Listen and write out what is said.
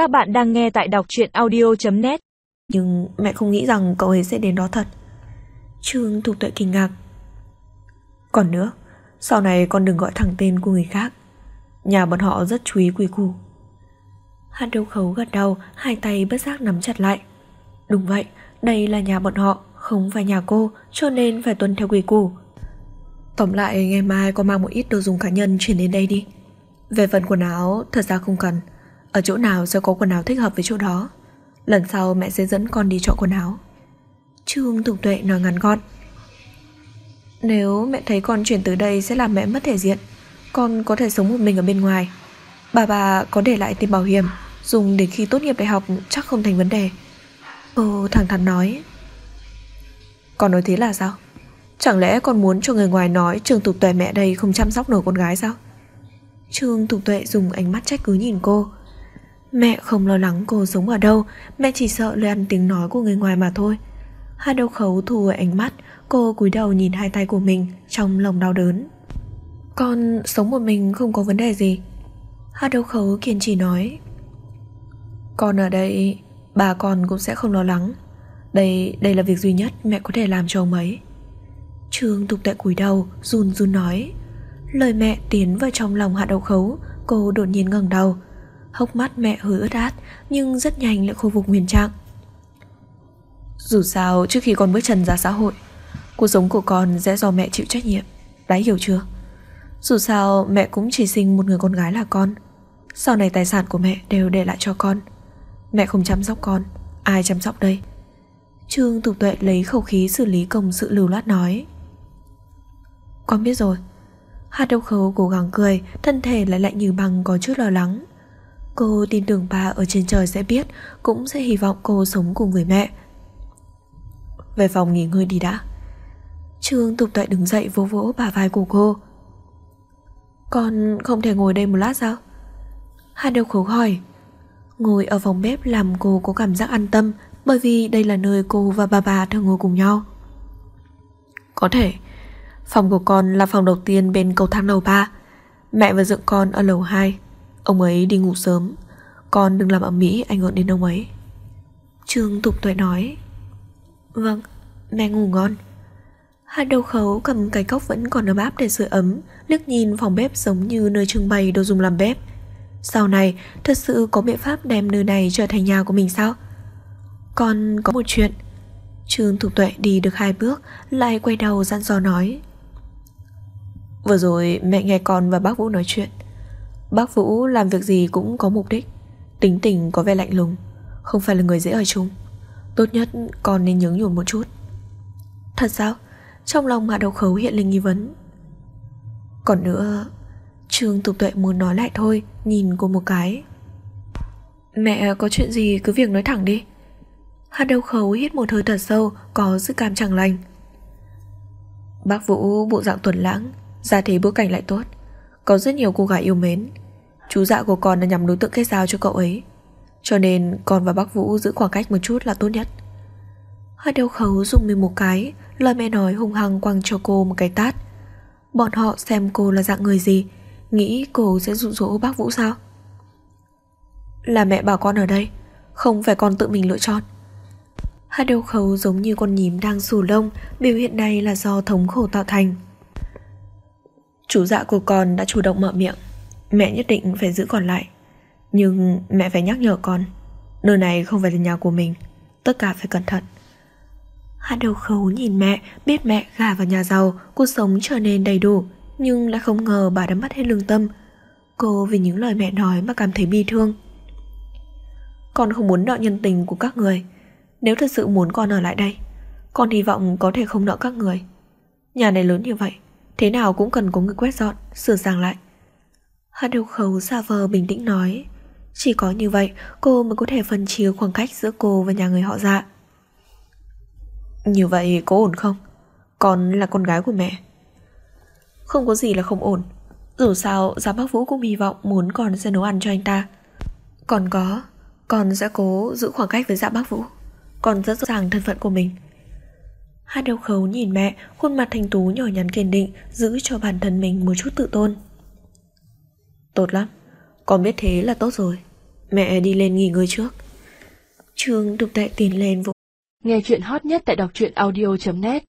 Các bạn đang nghe tại đọc truyện audio.net Nhưng mẹ không nghĩ rằng cậu ấy sẽ đến đó thật. Trương Thục Tuệ kinh ngạc. Còn nữa Sau này con đừng gọi thẳng tên của người khác. Nhà bọn họ rất chú ý quy củ. Hát đầu khấu gật đầu Hai tay bất giác nắm chặt lại. Đúng vậy, đây là nhà bọn họ Không phải nhà cô Cho nên phải tuân theo quy củ. Tóm lại ngày mai con mang một ít đồ dùng cá nhân chuyển đến đây đi. Về phần quần áo Thật ra không cần. Ở chỗ nào sẽ có quần áo thích hợp với chỗ đó? Lần sau mẹ sẽ dẫn con đi chọn quần áo. Trương Thục Tuệ nói ngắn gọn. Nếu mẹ thấy con chuyển tới đây Sẽ làm mẹ mất thể diện, Con có thể sống một mình ở bên ngoài. Bà bà có để lại tiền bảo hiểm, Dùng để khi tốt nghiệp đại học chắc không thành vấn đề. Cô thẳng thắn nói. Con nói thế là sao? Chẳng lẽ con muốn cho người ngoài nói Trương Tục Tuệ mẹ đây không chăm sóc nổi con gái sao? Trương Tục Tuệ dùng ánh mắt trách cứ nhìn cô Mẹ không lo lắng cô sống ở đâu, Mẹ chỉ sợ lời ăn tiếng nói của người ngoài mà thôi. Hai đầu khấu thu ở ánh mắt, Cô cúi đầu nhìn hai tay của mình, Trong lòng đau đớn. Con sống một mình không có vấn đề gì. Hai đầu khấu kiên trì nói, Con ở đây, Bà con cũng sẽ không lo lắng. Đây đây là việc duy nhất mẹ có thể làm cho ông ấy. Trương tục tại cúi đầu, Run run nói, Lời mẹ tiến vào trong lòng hạ đầu khấu, Cô đột nhiên ngẩng đầu Hốc mắt mẹ hơi ướt át, Nhưng rất nhanh lại khôi phục nguyên trạng. Dù sao, trước khi con bước chân ra xã hội, Cuộc sống của con sẽ do mẹ chịu trách nhiệm, Đã hiểu chưa? Dù sao, mẹ cũng chỉ sinh một người con gái là con. Sau này tài sản của mẹ đều để lại cho con. Mẹ không chăm sóc con, Ai chăm sóc đây? Trương Tục Tuệ lấy khẩu khí xử lý công sự lưu loát nói. Con biết rồi. Hạt đậu khấu cố gắng cười, Thân thể lại lạnh như băng, có chút lo lắng. Cô tin tưởng bà ở trên trời sẽ biết, Cũng sẽ hy vọng cô sống cùng với mẹ. Về phòng nghỉ ngơi đi đã. Trương tục tuệ đứng dậy vỗ vỗ bà vai của cô. Con không thể ngồi đây một lát sao? Hà đậu khấu hỏi. Ngồi ở phòng bếp làm cô có cảm giác an tâm, Bởi vì đây là nơi cô và bà bà thường ngồi cùng nhau. Có thể, Phòng của con là phòng đầu tiên bên cầu thang lầu 3 Mẹ và dựng con ở lầu 2 Ông ấy đi ngủ sớm. Con đừng làm ở Mỹ ảnh hưởng đến ông ấy. Trương Tục Tuệ nói. Vâng, mẹ ngủ ngon. Hai đầu khấu cầm cái cốc vẫn còn ấm áp để sưởi ấm liếc nhìn phòng bếp giống như nơi trưng bày đồ dùng làm bếp. Sau này thật sự có biện pháp đem nơi này trở thành nhà của mình sao? Con có một chuyện. Trương Thục Tuệ đi được hai bước Lại quay đầu dặn dò nói. Vừa rồi mẹ nghe con và bác Vũ nói chuyện Bác Vũ làm việc gì cũng có mục đích, Tính tình có vẻ lạnh lùng, Không phải là người dễ ở chung. Tốt nhất con nên nhướng nhủ một chút. Thật sao? Trong lòng Hạ Đầu Khấu hiện lên nghi vấn. Còn nữa, Trương Tục Tuệ muốn nói lại thôi, Nhìn cô một cái. Mẹ, có chuyện gì cứ việc nói thẳng đi. Hạ Đầu Khấu hít một hơi thật sâu, Có sự cảm chẳng lành. Bác Vũ bộ dạng tuần lãng, Ra thế bối cảnh lại tốt. Có rất nhiều cô gái yêu mến Chú dạ của con là nhằm đối tượng kết giao cho cậu ấy. Cho nên con và bác Vũ giữ khoảng cách một chút là tốt nhất. Hai đầu khấu dùng mình một cái, Lời mẹ nói hung hăng quăng cho cô một cái tát. Bọn họ xem cô là dạng người gì, Nghĩ cô sẽ dụ dỗ bác Vũ sao? Là mẹ bảo con ở đây, Không phải con tự mình lựa chọn. Hai đầu khấu giống như con nhím đang xù lông, Biểu hiện này là do thống khổ tạo thành. Chú dạ của con đã chủ động mở miệng. Mẹ nhất định phải giữ còn lại. Nhưng mẹ phải nhắc nhở con, Nơi này không phải là nhà của mình, Tất cả phải cẩn thận. Hạ đầu khấu nhìn mẹ, Biết mẹ gả vào nhà giàu, Cuộc sống trở nên đầy đủ, Nhưng lại không ngờ bà đã mất hết lương tâm. Cô vì những lời mẹ nói mà cảm thấy bi thương. Con không muốn nợ nhân tình của các người. Nếu thật sự muốn con ở lại đây, Con hy vọng có thể không nợ các người. Nhà này lớn như vậy, Thế nào cũng cần có người quét dọn, Sửa sang lại. Hạ đầu khấu xa vờ bình tĩnh nói, Chỉ có như vậy, cô mới có thể phân chia khoảng cách giữa cô và nhà người họ dạ Như vậy có ổn không? Con là con gái của mẹ. Không có gì là không ổn. Dù sao, Giám bác Vũ cũng hy vọng muốn con sẽ nấu ăn cho anh ta. Còn có, Con sẽ cố giữ khoảng cách với dạ bác Vũ. Con rất rõ ràng thân phận của mình. Hai đầu khấu nhìn mẹ, Khuôn mặt thanh tú nhỏ nhắn kiên định, Giữ cho bản thân mình một chút tự tôn. Tốt lắm. Con biết thế là tốt rồi. Mẹ đi lên nghỉ ngơi trước. Trương đục đại tiền lên vỗ Nghe chuyện hot nhất tại đọc truyện audio.net